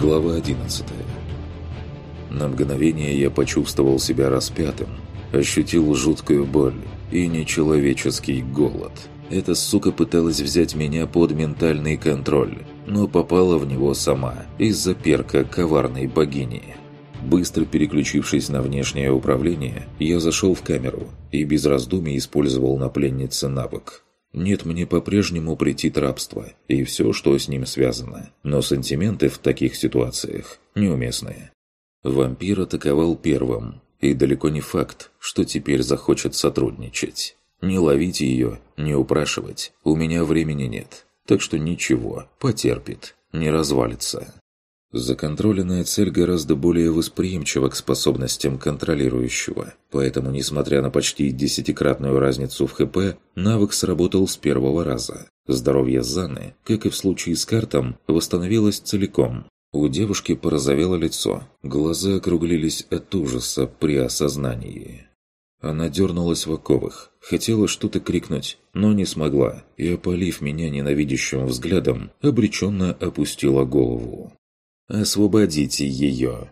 Глава 11 На мгновение я почувствовал себя распятым, ощутил жуткую боль и нечеловеческий голод. Эта сука пыталась взять меня под ментальный контроль, но попала в него сама из-за перка коварной богини. Быстро переключившись на внешнее управление, я зашел в камеру и без раздумий использовал на пленнице навык. Нет, мне по-прежнему претит рабство и все, что с ним связано, но сантименты в таких ситуациях неуместные. Вампир атаковал первым, и далеко не факт, что теперь захочет сотрудничать. Не ловить ее, не упрашивать, у меня времени нет, так что ничего, потерпит, не развалится. Законтроленная цель гораздо более восприимчива к способностям контролирующего, поэтому, несмотря на почти десятикратную разницу в ХП, навык сработал с первого раза. Здоровье Заны, как и в случае с картом, восстановилось целиком. У девушки порозовело лицо, глаза округлились от ужаса при осознании. Она дернулась в оковах, хотела что-то крикнуть, но не смогла, и, опалив меня ненавидящим взглядом, обреченно опустила голову. «Освободите ее!»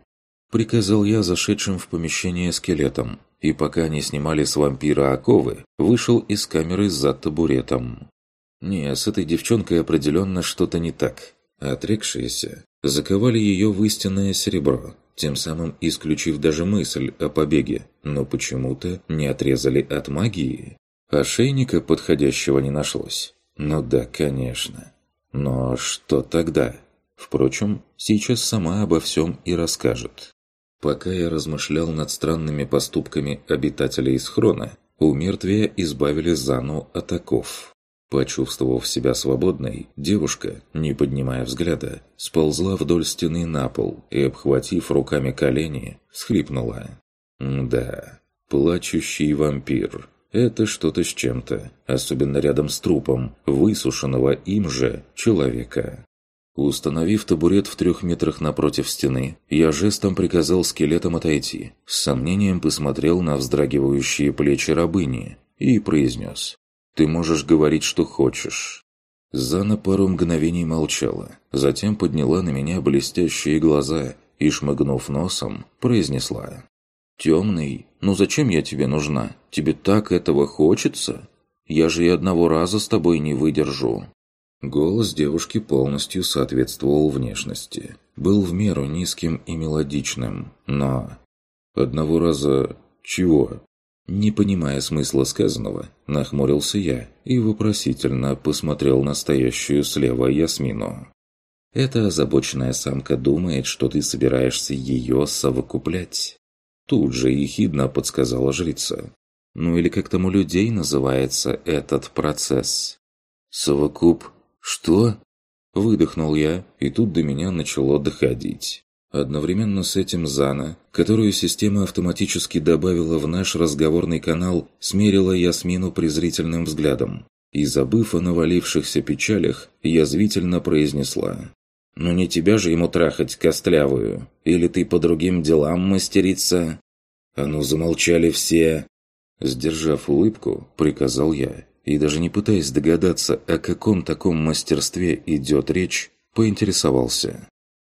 Приказал я зашедшим в помещение скелетом, и пока они снимали с вампира оковы, вышел из камеры за табуретом. Не, с этой девчонкой определенно что-то не так. Отрекшиеся заковали ее в истинное серебро, тем самым исключив даже мысль о побеге, но почему-то не отрезали от магии. Ошейника подходящего не нашлось. Ну да, конечно. Но что тогда? Впрочем, сейчас сама обо всем и расскажет. Пока я размышлял над странными поступками обитателей схрона, у мертвия избавили Зану от оков. Почувствовав себя свободной, девушка, не поднимая взгляда, сползла вдоль стены на пол и, обхватив руками колени, всхлипнула. «Да, плачущий вампир. Это что-то с чем-то, особенно рядом с трупом, высушенного им же человека». Установив табурет в трех метрах напротив стены, я жестом приказал скелетам отойти, с сомнением посмотрел на вздрагивающие плечи рабыни и произнес «Ты можешь говорить, что хочешь». Зана пару мгновений молчала, затем подняла на меня блестящие глаза и, шмыгнув носом, произнесла «Темный, ну зачем я тебе нужна? Тебе так этого хочется? Я же и одного раза с тобой не выдержу». Голос девушки полностью соответствовал внешности. Был в меру низким и мелодичным, но... Одного раза... чего? Не понимая смысла сказанного, нахмурился я и вопросительно посмотрел на стоящую слева Ясмину. Эта озабоченная самка думает, что ты собираешься ее совокуплять. Тут же ехидно подсказала жрица. Ну или как там у людей называется этот процесс? Совокуп «Что?» Выдохнул я, и тут до меня начало доходить. Одновременно с этим Зана, которую система автоматически добавила в наш разговорный канал, смерила Ясмину презрительным взглядом. И, забыв о навалившихся печалях, язвительно произнесла. «Ну не тебя же ему трахать, костлявую? Или ты по другим делам мастерица?» «А ну замолчали все!» Сдержав улыбку, приказал я и даже не пытаясь догадаться, о каком таком мастерстве идет речь, поинтересовался.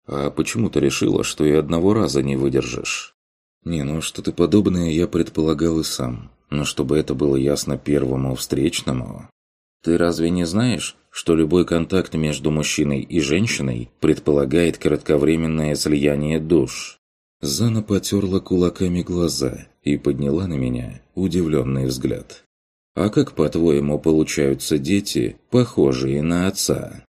«А почему ты решила, что и одного раза не выдержишь?» «Не, ну что-то подобное я предполагал и сам. Но чтобы это было ясно первому встречному...» «Ты разве не знаешь, что любой контакт между мужчиной и женщиной предполагает кратковременное слияние душ?» Зана потерла кулаками глаза и подняла на меня удивленный взгляд. А как, по-твоему, получаются дети, похожие на отца?»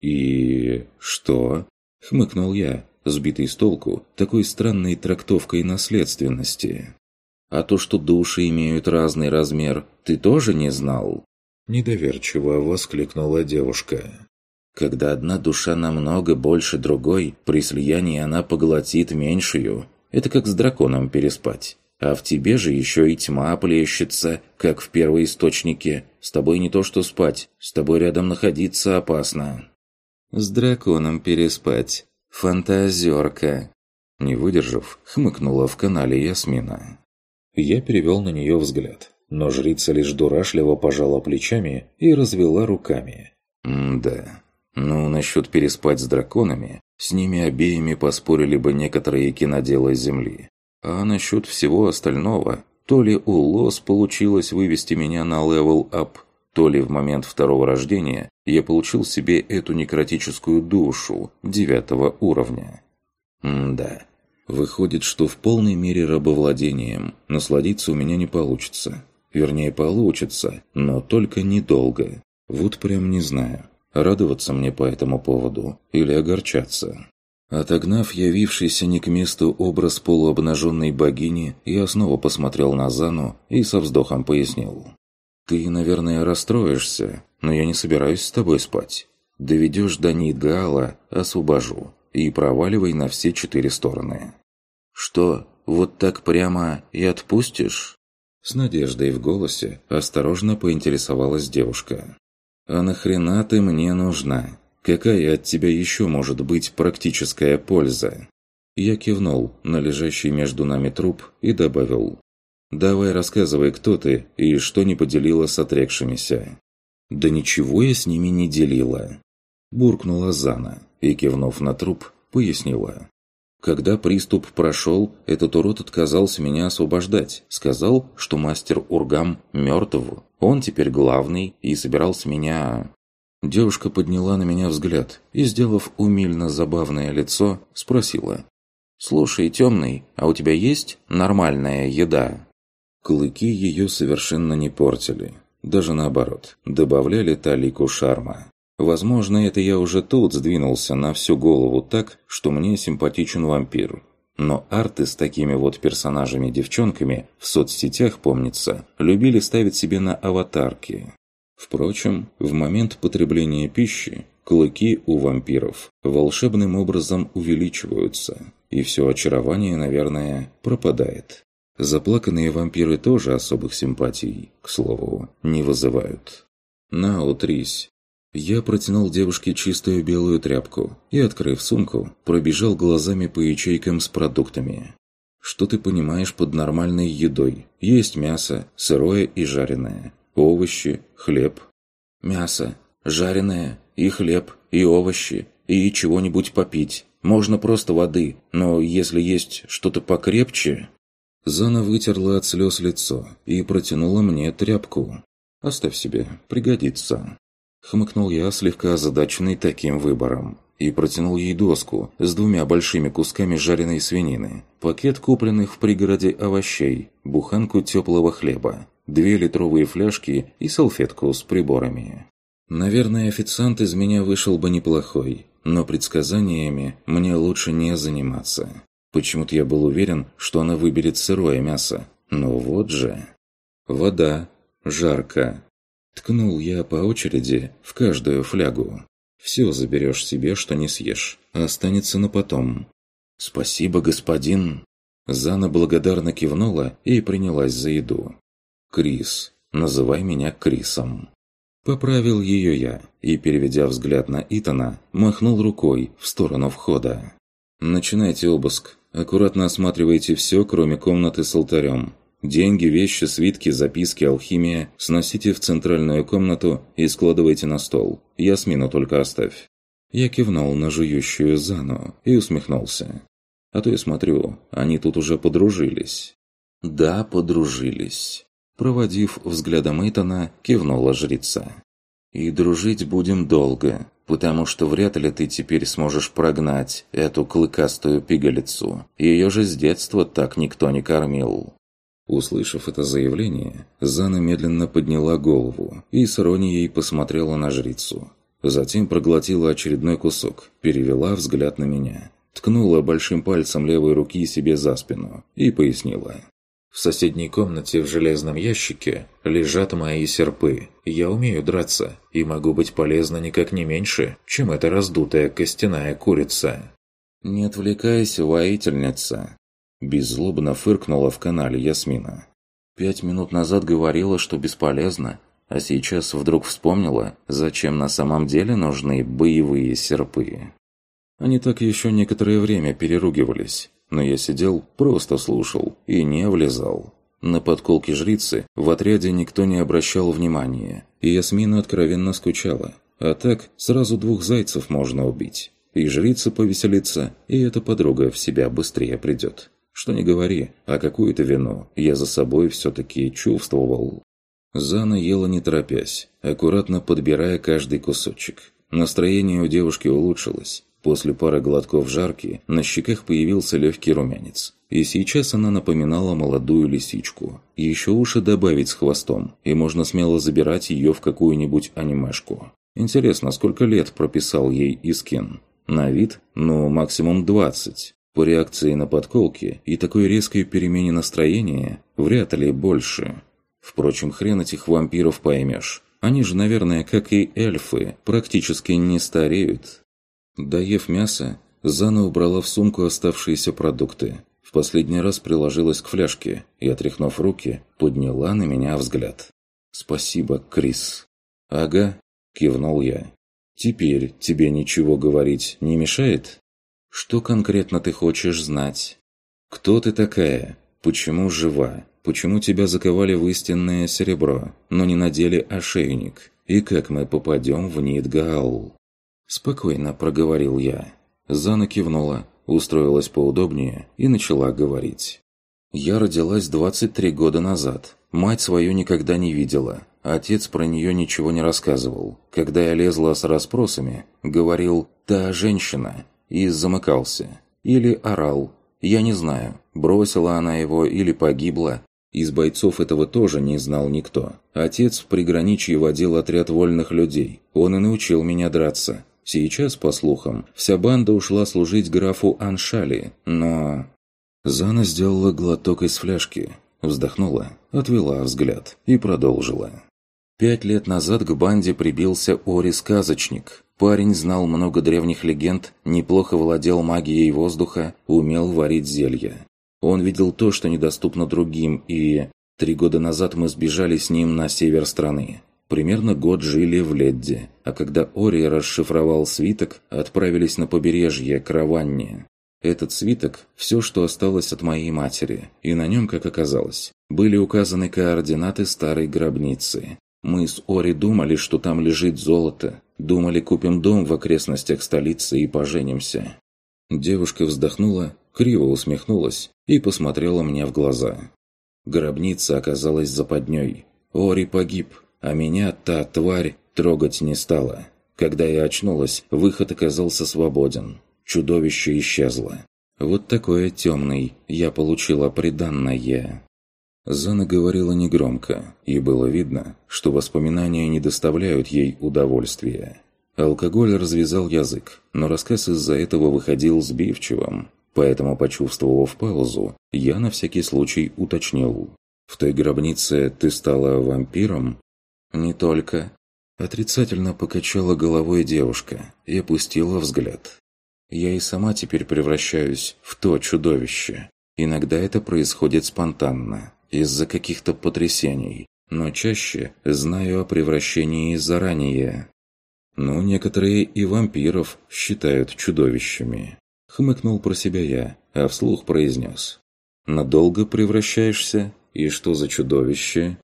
«И... что?» – хмыкнул я, сбитый с толку такой странной трактовкой наследственности. «А то, что души имеют разный размер, ты тоже не знал?» Недоверчиво воскликнула девушка. «Когда одна душа намного больше другой, при слиянии она поглотит меньшую. Это как с драконом переспать. А в тебе же еще и тьма плещется, как в первоисточнике. С тобой не то что спать, с тобой рядом находиться опасно. С драконом переспать. Фантазерка. Не выдержав, хмыкнула в канале Ясмина. Я перевел на нее взгляд, но жрица лишь дурашливо пожала плечами и развела руками. «М-да. Ну, насчет переспать с драконами, С ними обеими поспорили бы некоторые киноделы Земли. А насчет всего остального, то ли у Лос получилось вывести меня на level-up, то ли в момент второго рождения я получил себе эту некротическую душу девятого уровня. М да. Выходит, что в полной мере рабовладением насладиться у меня не получится. Вернее, получится, но только недолго. Вот прям не знаю, радоваться мне по этому поводу или огорчаться. Отогнав явившийся не к месту образ полуобнаженной богини, я снова посмотрел на Зану и со вздохом пояснил. «Ты, наверное, расстроишься, но я не собираюсь с тобой спать. Доведешь до Нидгаала – освобожу, и проваливай на все четыре стороны». «Что, вот так прямо и отпустишь?» С надеждой в голосе осторожно поинтересовалась девушка. «А нахрена ты мне нужна? Какая от тебя еще может быть практическая польза?» Я кивнул на лежащий между нами труп и добавил. «Давай рассказывай, кто ты и что не поделила с отрекшимися». «Да ничего я с ними не делила», – буркнула Зана и, кивнув на труп, пояснила. Когда приступ прошел, этот урод отказался меня освобождать. Сказал, что мастер Ургам мертв. Он теперь главный и собирался меня... Девушка подняла на меня взгляд и, сделав умильно забавное лицо, спросила. «Слушай, темный, а у тебя есть нормальная еда?» Клыки ее совершенно не портили. Даже наоборот, добавляли талику шарма. Возможно, это я уже тут сдвинулся на всю голову так, что мне симпатичен вампир. Но арты с такими вот персонажами-девчонками в соцсетях, помнится, любили ставить себе на аватарки. Впрочем, в момент потребления пищи клыки у вампиров волшебным образом увеличиваются, и все очарование, наверное, пропадает. Заплаканные вампиры тоже особых симпатий, к слову, не вызывают. «На, утрись!» Я протянул девушке чистую белую тряпку и, открыв сумку, пробежал глазами по ячейкам с продуктами. «Что ты понимаешь под нормальной едой? Есть мясо, сырое и жареное, овощи, хлеб». «Мясо, жареное, и хлеб, и овощи, и чего-нибудь попить. Можно просто воды, но если есть что-то покрепче...» Зана вытерла от слез лицо и протянула мне тряпку. «Оставь себе, пригодится». Хмыкнул я, слегка озадаченный таким выбором, и протянул ей доску с двумя большими кусками жареной свинины, пакет купленных в пригороде овощей, буханку теплого хлеба, две литровые фляжки и салфетку с приборами. Наверное, официант из меня вышел бы неплохой, но предсказаниями мне лучше не заниматься. Почему-то я был уверен, что она выберет сырое мясо. Но вот же... Вода. Жарко. Ткнул я по очереди в каждую флягу. Все заберешь себе, что не съешь. Останется на потом. «Спасибо, господин!» Зана благодарно кивнула и принялась за еду. «Крис, называй меня Крисом». Поправил ее я и, переведя взгляд на Итана, махнул рукой в сторону входа. «Начинайте обыск. Аккуратно осматривайте все, кроме комнаты с алтарем. Деньги, вещи, свитки, записки, алхимия сносите в центральную комнату и складывайте на стол. Ясмину только оставь». Я кивнул на жующую Зану и усмехнулся. А то я смотрю, они тут уже подружились. Да, подружились. Проводив взглядом Итана, кивнула жрица. «И дружить будем долго, потому что вряд ли ты теперь сможешь прогнать эту клыкастую пигалицу. Ее же с детства так никто не кормил». Услышав это заявление, Зана медленно подняла голову и с иронией посмотрела на жрицу. Затем проглотила очередной кусок, перевела взгляд на меня, ткнула большим пальцем левой руки себе за спину и пояснила. В соседней комнате в железном ящике лежат мои серпы. Я умею драться и могу быть полезна никак не меньше, чем эта раздутая костяная курица. «Не отвлекайся, воительница!» Беззлобно фыркнула в канале Ясмина. «Пять минут назад говорила, что бесполезно, а сейчас вдруг вспомнила, зачем на самом деле нужны боевые серпы». Они так еще некоторое время переругивались, но я сидел, просто слушал и не влезал. На подколки жрицы в отряде никто не обращал внимания, и Ясмина откровенно скучала. А так сразу двух зайцев можно убить. И жрица повеселится, и эта подруга в себя быстрее придет. Что не говори, а какую-то вину я за собой все-таки чувствовал. Зана ела не торопясь, аккуратно подбирая каждый кусочек. Настроение у девушки улучшилось. После пары глотков жарки на щеках появился легкий румянец. И сейчас она напоминала молодую лисичку. Еще уши добавить с хвостом, и можно смело забирать ее в какую-нибудь анимешку. Интересно, сколько лет прописал ей Искин? На вид, ну, максимум 20. По реакции на подколки и такой резкой перемене настроения, вряд ли больше. Впрочем, хрен этих вампиров поймешь. Они же, наверное, как и эльфы, практически не стареют. Доев мясо, Зана убрала в сумку оставшиеся продукты. В последний раз приложилась к фляжке и, отряхнув руки, подняла на меня взгляд. «Спасибо, Крис». «Ага», – кивнул я. «Теперь тебе ничего говорить не мешает?» «Что конкретно ты хочешь знать?» «Кто ты такая? Почему жива? почему тебя заковали в истинное серебро, но не надели ошейник, и как мы попадем в Нидгаал?» Спокойно проговорил я. Зана кивнула, устроилась поудобнее и начала говорить. «Я родилась 23 года назад. Мать свою никогда не видела. Отец про нее ничего не рассказывал. Когда я лезла с расспросами, говорил «та женщина» и замыкался. Или орал. Я не знаю, бросила она его или погибла, из бойцов этого тоже не знал никто. Отец в приграничье водил отряд вольных людей. Он и научил меня драться. Сейчас, по слухам, вся банда ушла служить графу Аншали, но... Зана сделала глоток из фляжки, вздохнула, отвела взгляд и продолжила. Пять лет назад к банде прибился Ори-сказочник. Парень знал много древних легенд, неплохо владел магией воздуха, умел варить зелья. Он видел то, что недоступно другим, и... Три года назад мы сбежали с ним на север страны. Примерно год жили в Ледде, а когда Ори расшифровал свиток, отправились на побережье к. Этот свиток – все, что осталось от моей матери, и на нем, как оказалось, были указаны координаты старой гробницы. Мы с Ори думали, что там лежит золото, думали, купим дом в окрестностях столицы и поженимся. Девушка вздохнула, криво усмехнулась и посмотрела мне в глаза. Гробница оказалась западней. Ори погиб, а меня та тварь трогать не стала. Когда я очнулась, выход оказался свободен. Чудовище исчезло. Вот такое темный я получила приданное. Зана говорила негромко, и было видно, что воспоминания не доставляют ей удовольствия. Алкоголь развязал язык, но рассказ из-за этого выходил сбивчивым, Поэтому, почувствовав паузу, я на всякий случай уточнил. «В той гробнице ты стала вампиром?» «Не только». Отрицательно покачала головой девушка и опустила взгляд. «Я и сама теперь превращаюсь в то чудовище. Иногда это происходит спонтанно, из-за каких-то потрясений, но чаще знаю о превращении заранее. Ну, некоторые и вампиров считают чудовищами. Хмыкнул про себя я, а вслух произнес. «Надолго превращаешься? И что за чудовище?»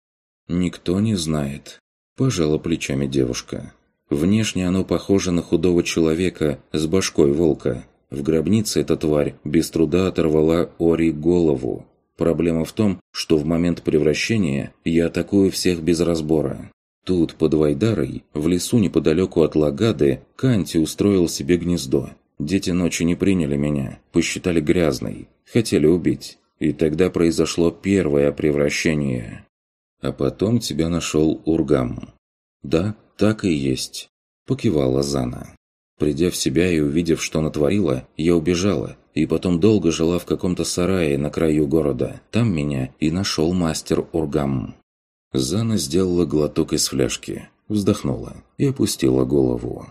«Никто не знает», – пожала плечами девушка. «Внешне оно похоже на худого человека с башкой волка. В гробнице эта тварь без труда оторвала Ори голову. Проблема в том, что в момент превращения я атакую всех без разбора. Тут, под Вайдарой, в лесу неподалеку от Лагады, Канти устроил себе гнездо. Дети ночи не приняли меня, посчитали грязной, хотели убить. И тогда произошло первое превращение. А потом тебя нашел Ургам. Да, так и есть. Покивала Зана. Придя в себя и увидев, что натворила, я убежала, и потом долго жила в каком-то сарае на краю города. Там меня и нашел мастер Ургам. Зана сделала глоток из фляжки, вздохнула и опустила голову.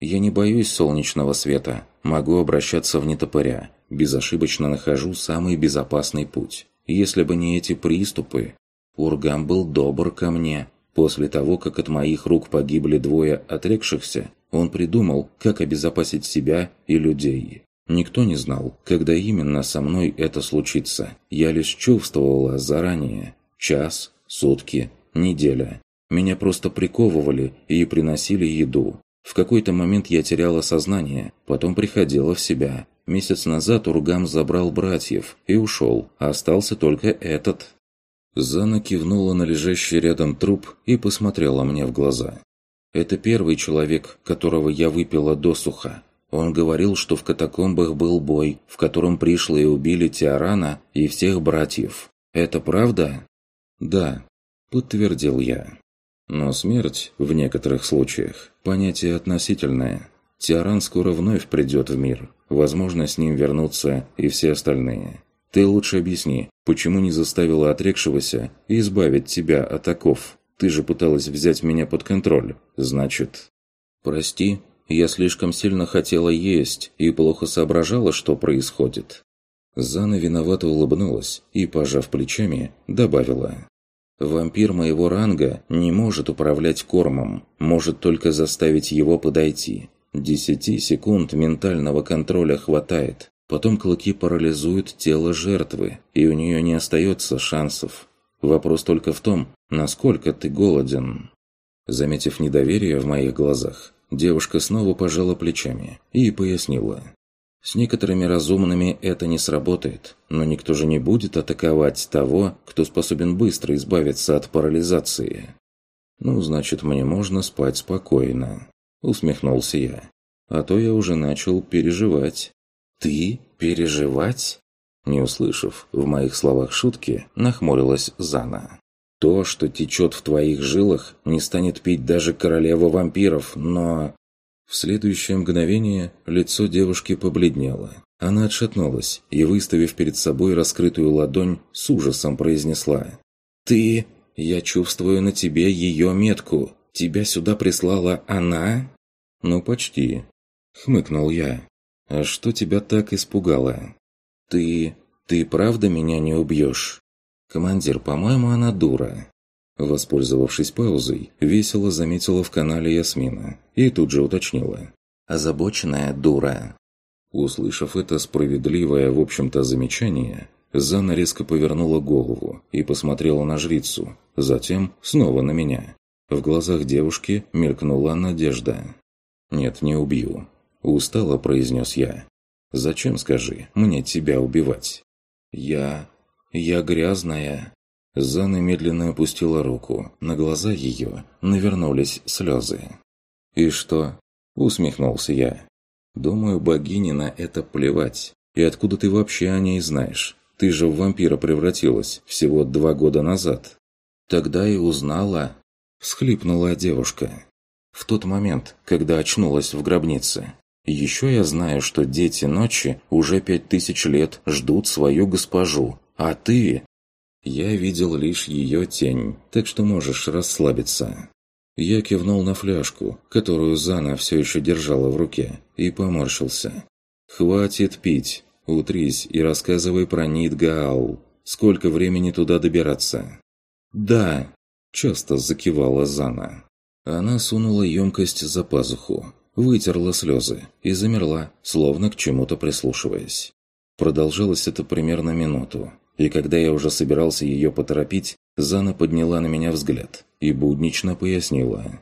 Я не боюсь солнечного света, могу обращаться в нетопыря, безошибочно нахожу самый безопасный путь. Если бы не эти приступы... Ургам был добр ко мне. После того, как от моих рук погибли двое отрекшихся, он придумал, как обезопасить себя и людей. Никто не знал, когда именно со мной это случится. Я лишь чувствовала заранее. Час, сутки, неделя. Меня просто приковывали и приносили еду. В какой-то момент я теряла сознание, потом приходила в себя. Месяц назад Ургам забрал братьев и ушел, а остался только этот. Зана кивнула на лежащий рядом труп и посмотрела мне в глаза. «Это первый человек, которого я выпила досуха. Он говорил, что в катакомбах был бой, в котором пришлые убили Тиарана и всех братьев. Это правда?» «Да», – подтвердил я. Но смерть, в некоторых случаях, понятие относительное. Тиаран скоро вновь придет в мир. Возможно, с ним вернутся и все остальные. Ты лучше объясни, почему не заставила отрекшегося избавить тебя от оков? Ты же пыталась взять меня под контроль. Значит... Прости, я слишком сильно хотела есть и плохо соображала, что происходит. Зана виновато улыбнулась и, пожав плечами, добавила. Вампир моего ранга не может управлять кормом, может только заставить его подойти. Десяти секунд ментального контроля хватает. Потом клыки парализуют тело жертвы, и у нее не остается шансов. Вопрос только в том, насколько ты голоден. Заметив недоверие в моих глазах, девушка снова пожала плечами и пояснила. С некоторыми разумными это не сработает, но никто же не будет атаковать того, кто способен быстро избавиться от парализации. «Ну, значит, мне можно спать спокойно», – усмехнулся я. «А то я уже начал переживать». «Ты? Переживать?» Не услышав в моих словах шутки, нахмурилась Зана. «То, что течет в твоих жилах, не станет пить даже королева вампиров, но...» В следующее мгновение лицо девушки побледнело. Она отшатнулась и, выставив перед собой раскрытую ладонь, с ужасом произнесла. «Ты... Я чувствую на тебе ее метку. Тебя сюда прислала она?» «Ну, почти», — хмыкнул я. «А что тебя так испугало?» «Ты... ты правда меня не убьешь?» «Командир, по-моему, она дура». Воспользовавшись паузой, весело заметила в канале Ясмина и тут же уточнила. «Озабоченная дура». Услышав это справедливое, в общем-то, замечание, Зана резко повернула голову и посмотрела на жрицу, затем снова на меня. В глазах девушки мелькнула надежда. «Нет, не убью», – устало произнес я. «Зачем, скажи, мне тебя убивать?» «Я... я грязная», Зана медленно опустила руку. На глаза ее навернулись слезы. «И что?» – усмехнулся я. «Думаю, богине на это плевать. И откуда ты вообще о ней знаешь? Ты же в вампира превратилась всего два года назад». «Тогда и узнала», – всхлипнула девушка. «В тот момент, когда очнулась в гробнице. Еще я знаю, что дети ночи уже пять тысяч лет ждут свою госпожу, а ты я видел лишь ее тень, так что можешь расслабиться. Я кивнул на фляжку, которую Зана все еще держала в руке, и поморщился. «Хватит пить. Утрись и рассказывай про Нидгаал. Сколько времени туда добираться?» «Да», – часто закивала Зана. Она сунула емкость за пазуху, вытерла слезы и замерла, словно к чему-то прислушиваясь. Продолжалось это примерно минуту, и когда я уже собирался ее поторопить, Зана подняла на меня взгляд и буднично пояснила.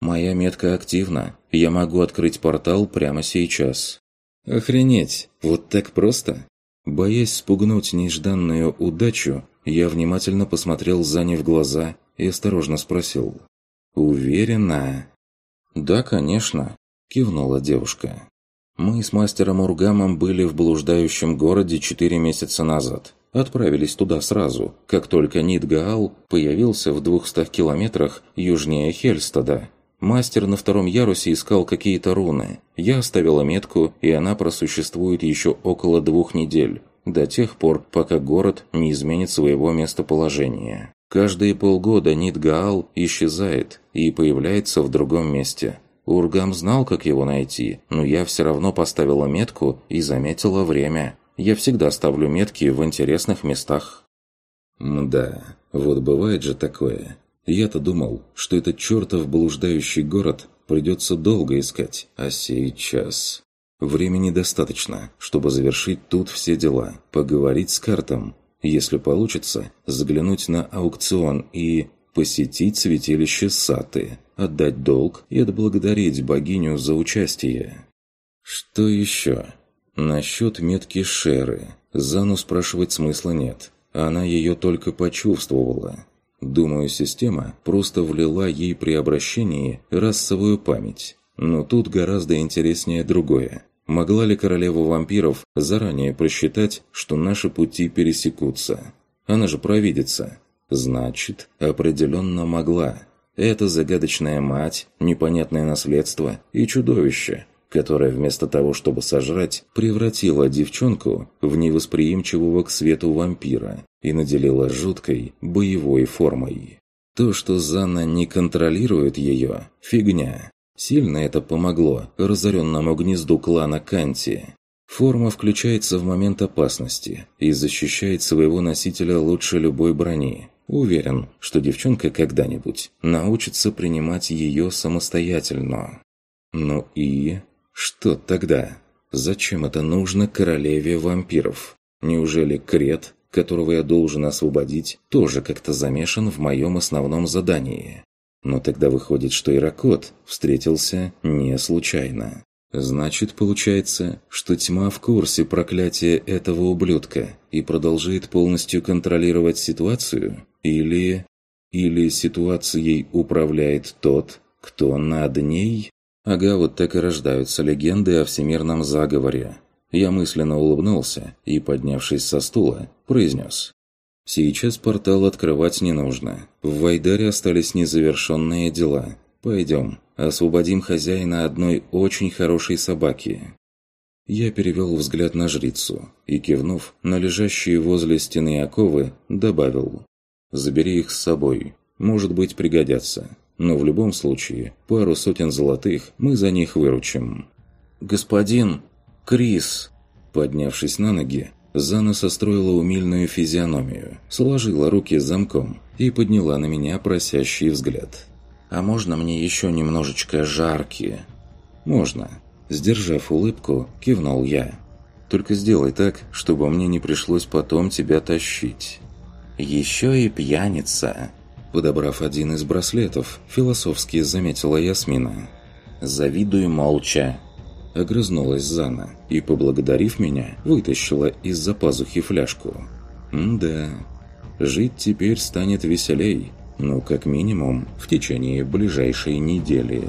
«Моя метка активна, я могу открыть портал прямо сейчас». «Охренеть! Вот так просто?» Боясь спугнуть нежданную удачу, я внимательно посмотрел Зане в глаза и осторожно спросил. «Уверена?» «Да, конечно», – кивнула девушка. «Мы с мастером Ургамом были в блуждающем городе четыре месяца назад отправились туда сразу, как только Нидгаал появился в двухстах километрах южнее Хельстада. Мастер на втором ярусе искал какие-то руны. Я оставила метку, и она просуществует еще около двух недель, до тех пор, пока город не изменит своего местоположения. Каждые полгода Нидгаал исчезает и появляется в другом месте. Ургам знал, как его найти, но я все равно поставила метку и заметила время. Я всегда ставлю метки в интересных местах. Да, вот бывает же такое. Я-то думал, что этот чертов блуждающий город придется долго искать, а сейчас... Времени достаточно, чтобы завершить тут все дела, поговорить с картом, если получится, заглянуть на аукцион и... посетить святилище Саты, отдать долг и отблагодарить богиню за участие. Что еще? Насчет метки Шеры. Зану спрашивать смысла нет. Она ее только почувствовала. Думаю, система просто влила ей при обращении расовую память. Но тут гораздо интереснее другое. Могла ли королева вампиров заранее просчитать, что наши пути пересекутся? Она же провидится. Значит, определенно могла. Это загадочная мать, непонятное наследство и чудовище, которое вместо того, чтобы сожрать, превратило девчонку в невосприимчивого к свету вампира и наделила жуткой боевой формой. То, что Занна не контролирует ее – фигня. Сильно это помогло разоренному гнезду клана Канти. Форма включается в момент опасности и защищает своего носителя лучше любой брони. Уверен, что девчонка когда-нибудь научится принимать ее самостоятельно. Ну и... Что тогда? Зачем это нужно королеве вампиров? Неужели Крет, которого я должен освободить, тоже как-то замешан в моем основном задании? Но тогда выходит, что Иракот встретился не случайно. Значит, получается, что тьма в курсе проклятия этого ублюдка и продолжает полностью контролировать ситуацию? Или... Или ситуацией управляет тот, кто над ней? Ага, вот так и рождаются легенды о всемирном заговоре. Я мысленно улыбнулся и, поднявшись со стула, произнес. Сейчас портал открывать не нужно. В Вайдаре остались незавершенные дела. Пойдем, освободим хозяина одной очень хорошей собаки. Я перевел взгляд на жрицу и, кивнув на лежащие возле стены оковы, добавил. «Забери их с собой. Может быть, пригодятся. Но в любом случае, пару сотен золотых мы за них выручим». «Господин! Крис!» Поднявшись на ноги, Зана состроила умильную физиономию, сложила руки замком и подняла на меня просящий взгляд. «А можно мне еще немножечко жарки?» «Можно». Сдержав улыбку, кивнул я. «Только сделай так, чтобы мне не пришлось потом тебя тащить». «Еще и пьяница!» Подобрав один из браслетов, философски заметила Ясмина. «Завидуй молча!» Огрызнулась Зана и, поблагодарив меня, вытащила из-за пазухи фляжку. «Да, жить теперь станет веселей, ну, как минимум, в течение ближайшей недели».